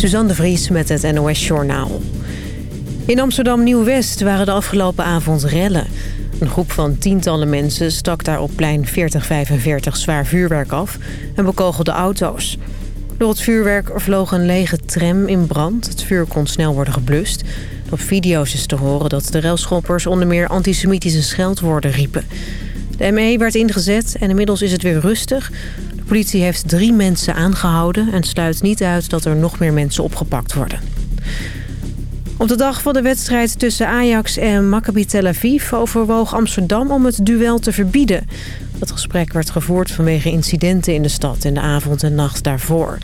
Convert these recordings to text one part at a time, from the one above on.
Suzanne de Vries met het NOS Journaal. In Amsterdam-Nieuw-West waren de afgelopen avond rellen. Een groep van tientallen mensen stak daar op plein 4045 zwaar vuurwerk af... en bekogelde auto's. Door het vuurwerk vloog een lege tram in brand. Het vuur kon snel worden geblust. Op video's is te horen dat de relschoppers onder meer antisemitische scheldwoorden riepen. De ME werd ingezet en inmiddels is het weer rustig. De politie heeft drie mensen aangehouden... en sluit niet uit dat er nog meer mensen opgepakt worden. Op de dag van de wedstrijd tussen Ajax en Maccabi Tel Aviv... overwoog Amsterdam om het duel te verbieden. Dat gesprek werd gevoerd vanwege incidenten in de stad... in de avond en nacht daarvoor.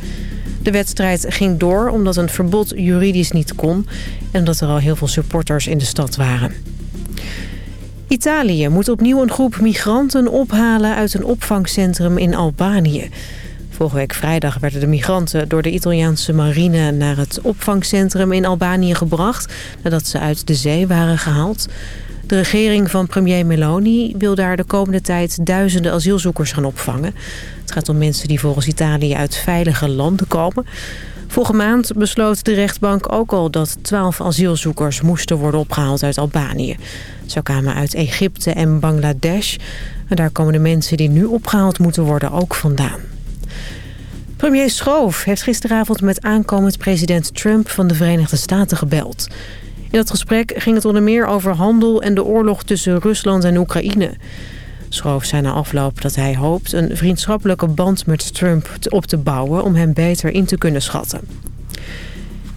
De wedstrijd ging door omdat een verbod juridisch niet kon... en omdat er al heel veel supporters in de stad waren. Italië moet opnieuw een groep migranten ophalen uit een opvangcentrum in Albanië. Vorige week vrijdag werden de migranten door de Italiaanse marine naar het opvangcentrum in Albanië gebracht... nadat ze uit de zee waren gehaald. De regering van premier Meloni wil daar de komende tijd duizenden asielzoekers gaan opvangen. Het gaat om mensen die volgens Italië uit veilige landen komen. Vorige maand besloot de rechtbank ook al dat 12 asielzoekers moesten worden opgehaald uit Albanië. Ze kwamen uit Egypte en Bangladesh. En daar komen de mensen die nu opgehaald moeten worden ook vandaan. Premier Schoof heeft gisteravond met aankomend president Trump van de Verenigde Staten gebeld. In dat gesprek ging het onder meer over handel en de oorlog tussen Rusland en Oekraïne. Schoof zei na afloop dat hij hoopt een vriendschappelijke band met Trump op te bouwen... om hem beter in te kunnen schatten.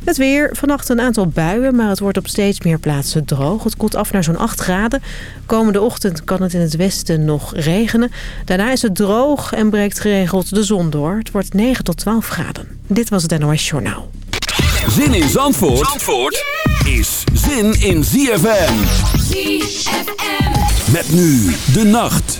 Het weer. Vannacht een aantal buien, maar het wordt op steeds meer plaatsen droog. Het koelt af naar zo'n 8 graden. Komende ochtend kan het in het westen nog regenen. Daarna is het droog en breekt geregeld de zon door. Het wordt 9 tot 12 graden. Dit was het NOS Journaal. Zin in Zandvoort, Zandvoort is zin in ZFM. ZFM. Met nu de nacht.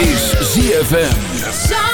Is ZFM.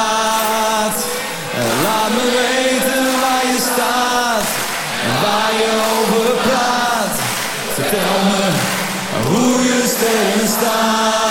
Laat me weten waar je staat waar je over praat. Vertel me hoe je sterren staan.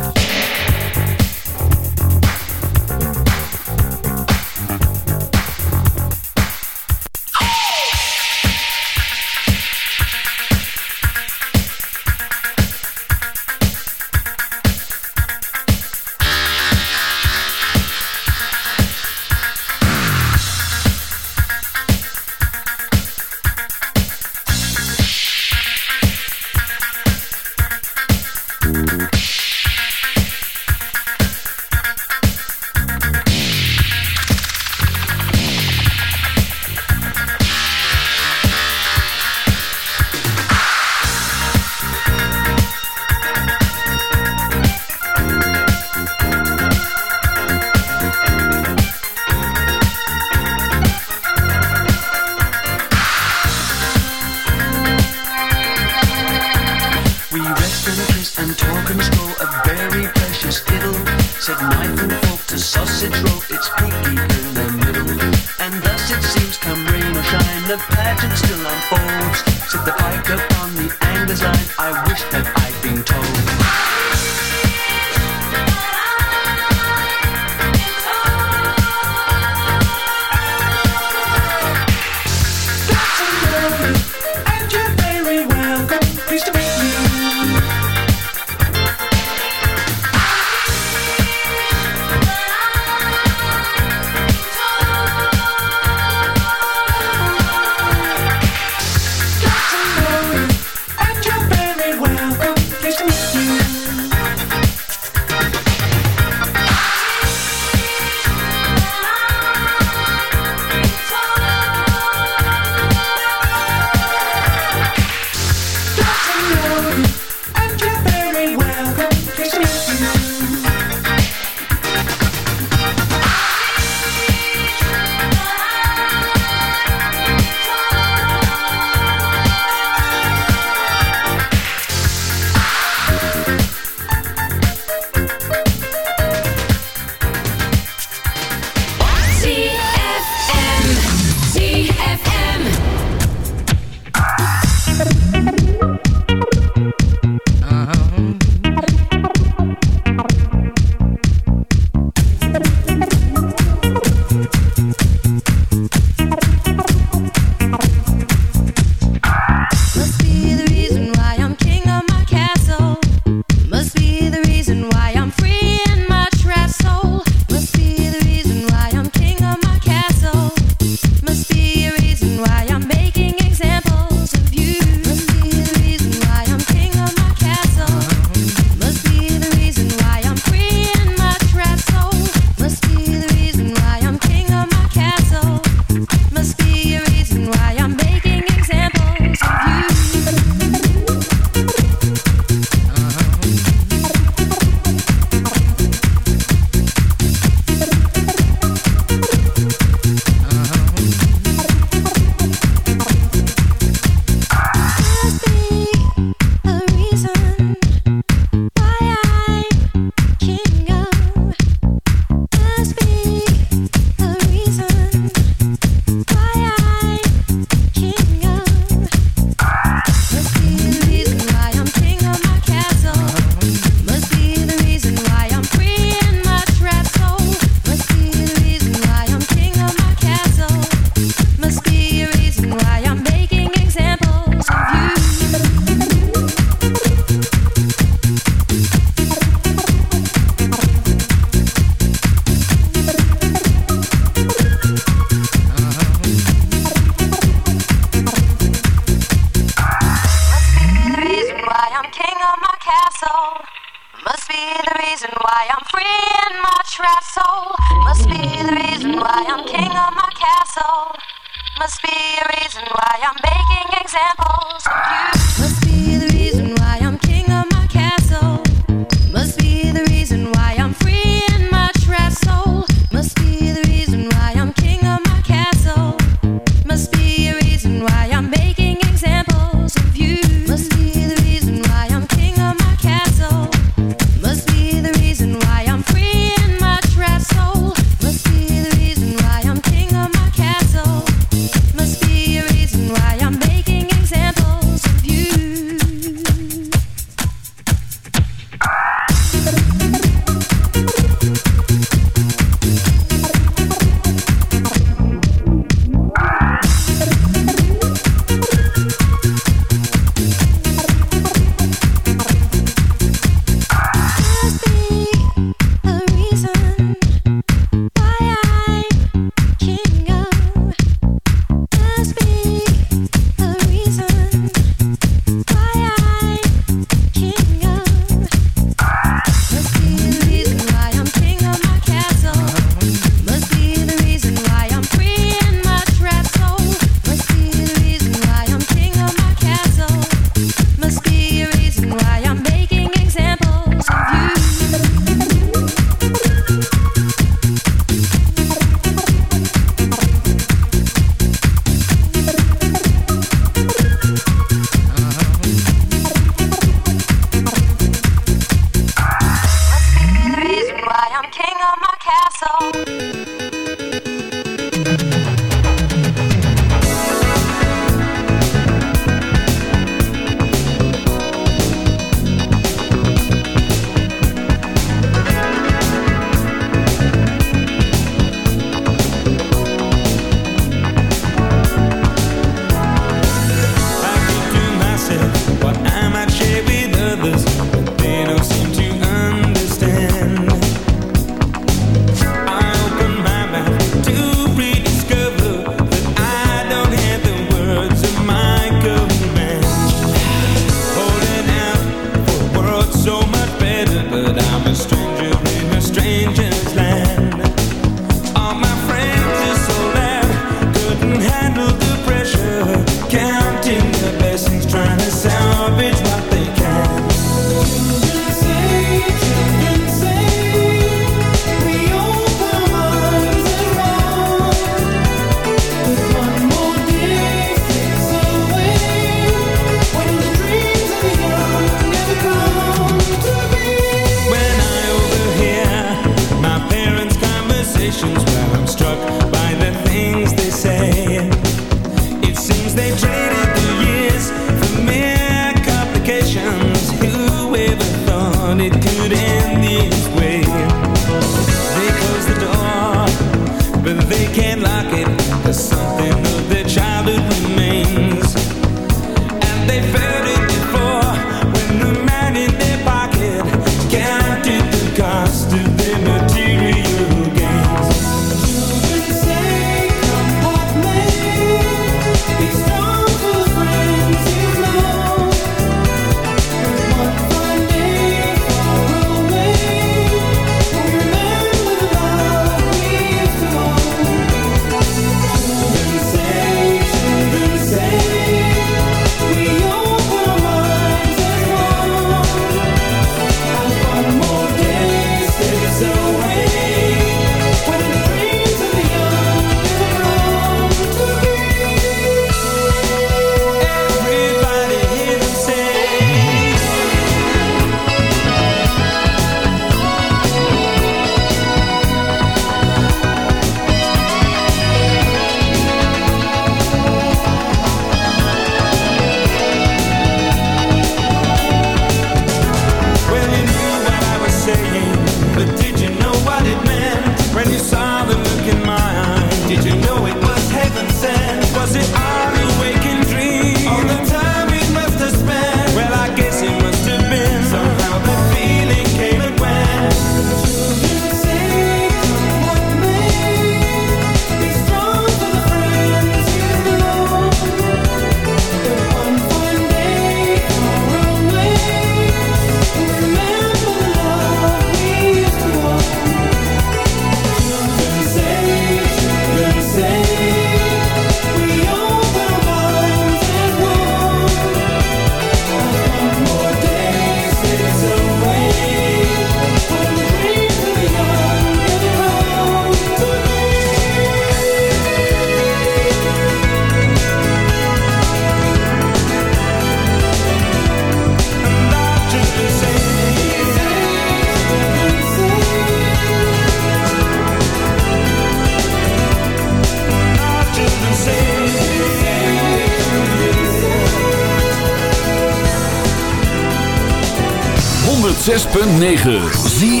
106.9 Zie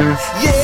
Yeah.